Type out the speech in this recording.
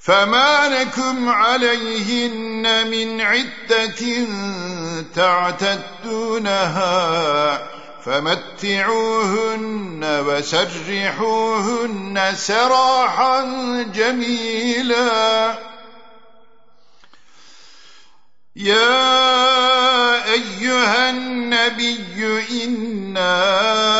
فما لكم عليهن من عدة تعتدونها فمتعوهن وسرحوهن سراحا جميلا يا أيها النبي إنا